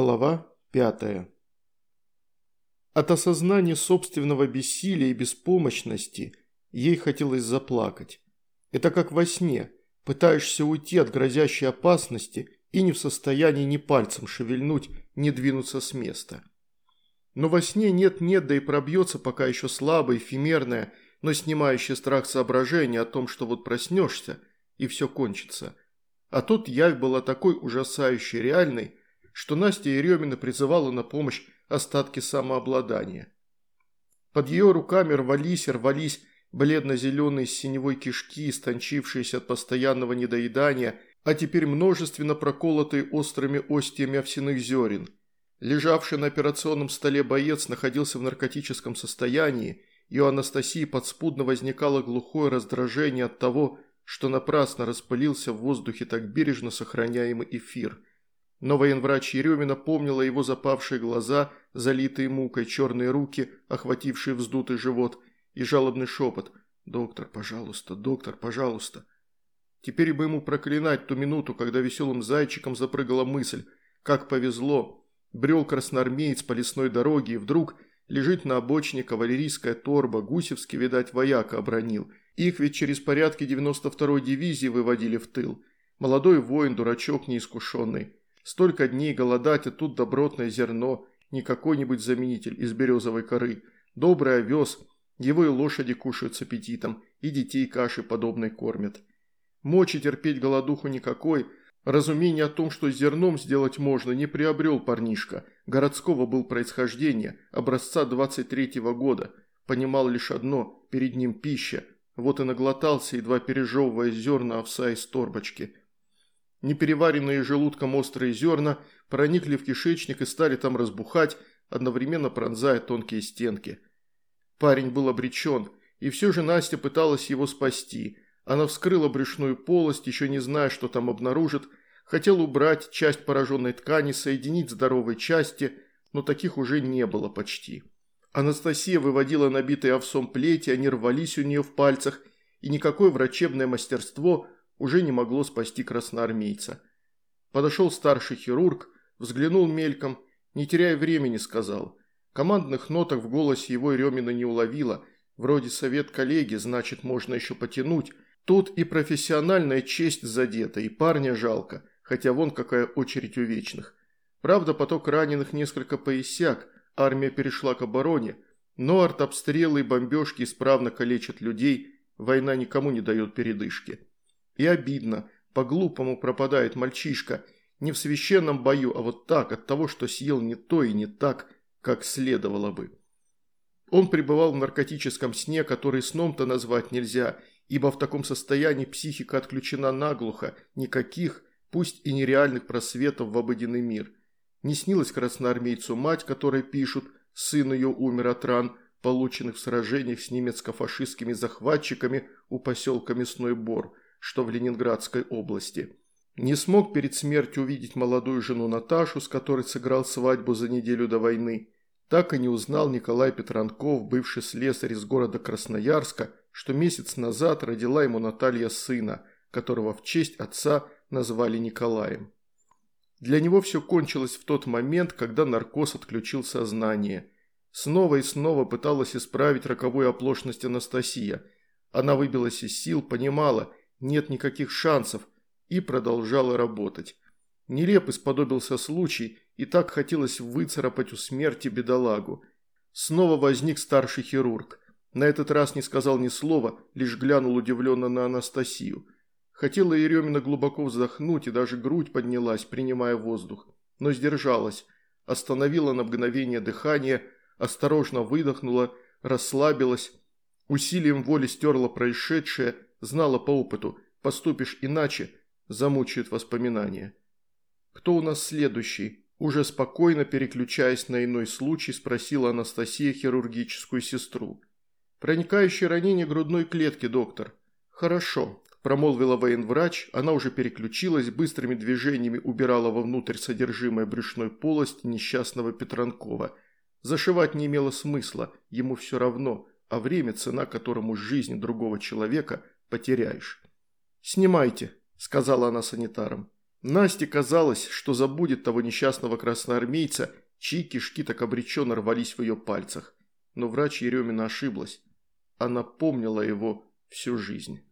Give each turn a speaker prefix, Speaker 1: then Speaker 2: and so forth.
Speaker 1: Глава пятая. От осознания собственного бессилия и беспомощности ей хотелось заплакать. Это как во сне. Пытаешься уйти от грозящей опасности и не в состоянии ни пальцем шевельнуть, ни двинуться с места. Но во сне нет-нет, да и пробьется пока еще слабое, эфемерное, но снимающее страх соображение о том, что вот проснешься, и все кончится. А тут явь была такой ужасающей реальной, что Настя Еремина призывала на помощь остатки самообладания. Под ее руками рвались и рвались бледно-зеленые синевой кишки, истончившиеся от постоянного недоедания, а теперь множественно проколотые острыми остиями овсяных зерен. Лежавший на операционном столе боец находился в наркотическом состоянии, и у Анастасии подспудно возникало глухое раздражение от того, что напрасно распылился в воздухе так бережно сохраняемый эфир – но военврач Еремина помнила его запавшие глаза, залитые мукой, черные руки, охватившие вздутый живот, и жалобный шепот «Доктор, пожалуйста, доктор, пожалуйста». Теперь бы ему проклинать ту минуту, когда веселым зайчиком запрыгала мысль «Как повезло!» Брел красноармеец по лесной дороге, и вдруг лежит на обочине кавалерийская торба, Гусевский, видать, вояка обронил. Их ведь через порядки 92-й дивизии выводили в тыл. Молодой воин, дурачок неискушенный. Столько дней голодать, а тут добротное зерно, не какой-нибудь заменитель из березовой коры. Добрый овес, его и лошади кушают с аппетитом, и детей каши подобной кормят. Мочи терпеть голодуху никакой, разумение о том, что зерном сделать можно, не приобрел парнишка. Городского был происхождения, образца 23-го года. Понимал лишь одно – перед ним пища. Вот и наглотался, едва пережевывая зерна овса из торбочки – Непереваренные желудком острые зерна проникли в кишечник и стали там разбухать, одновременно пронзая тонкие стенки. Парень был обречен, и все же Настя пыталась его спасти. Она вскрыла брюшную полость, еще не зная, что там обнаружит, хотела убрать часть пораженной ткани, соединить здоровые части, но таких уже не было почти. Анастасия выводила набитые овсом плети, они рвались у нее в пальцах, и никакое врачебное мастерство – уже не могло спасти красноармейца. Подошел старший хирург, взглянул мельком, не теряя времени, сказал. Командных ноток в голосе его Ремина не уловила. Вроде совет коллеги, значит, можно еще потянуть. Тут и профессиональная честь задета, и парня жалко, хотя вон какая очередь у вечных. Правда, поток раненых несколько поиссяк, армия перешла к обороне, но артобстрелы и бомбежки исправно калечат людей, война никому не дает передышки. И обидно, по-глупому пропадает мальчишка, не в священном бою, а вот так, от того, что съел не то и не так, как следовало бы. Он пребывал в наркотическом сне, который сном-то назвать нельзя, ибо в таком состоянии психика отключена наглухо, никаких, пусть и нереальных просветов в обыденный мир. Не снилась красноармейцу мать, которой пишут, сын ее умер от ран, полученных в сражениях с немецко-фашистскими захватчиками у поселка Мясной Бор – что в Ленинградской области. Не смог перед смертью увидеть молодую жену Наташу, с которой сыграл свадьбу за неделю до войны. Так и не узнал Николай Петранков, бывший слесарь из города Красноярска, что месяц назад родила ему Наталья сына, которого в честь отца назвали Николаем. Для него все кончилось в тот момент, когда наркоз отключил сознание. Снова и снова пыталась исправить роковую оплошность Анастасия. Она выбилась из сил, понимала, нет никаких шансов, и продолжала работать. Нелеп исподобился случай, и так хотелось выцарапать у смерти бедолагу. Снова возник старший хирург. На этот раз не сказал ни слова, лишь глянул удивленно на Анастасию. Хотела Еремина глубоко вздохнуть, и даже грудь поднялась, принимая воздух. Но сдержалась, остановила на мгновение дыхание, осторожно выдохнула, расслабилась, усилием воли стерла происшедшее – Знала по опыту, поступишь иначе, замучают воспоминания. «Кто у нас следующий?» Уже спокойно переключаясь на иной случай, спросила Анастасия хирургическую сестру. «Проникающее ранение грудной клетки, доктор». «Хорошо», – промолвила военврач. Она уже переключилась, быстрыми движениями убирала вовнутрь содержимое брюшной полости несчастного Петранкова. Зашивать не имело смысла, ему все равно, а время, цена которому жизнь другого человека, потеряешь. «Снимайте», – сказала она санитарам. Насте казалось, что забудет того несчастного красноармейца, чьи кишки так обреченно рвались в ее пальцах. Но врач Еремина ошиблась. Она помнила его всю жизнь.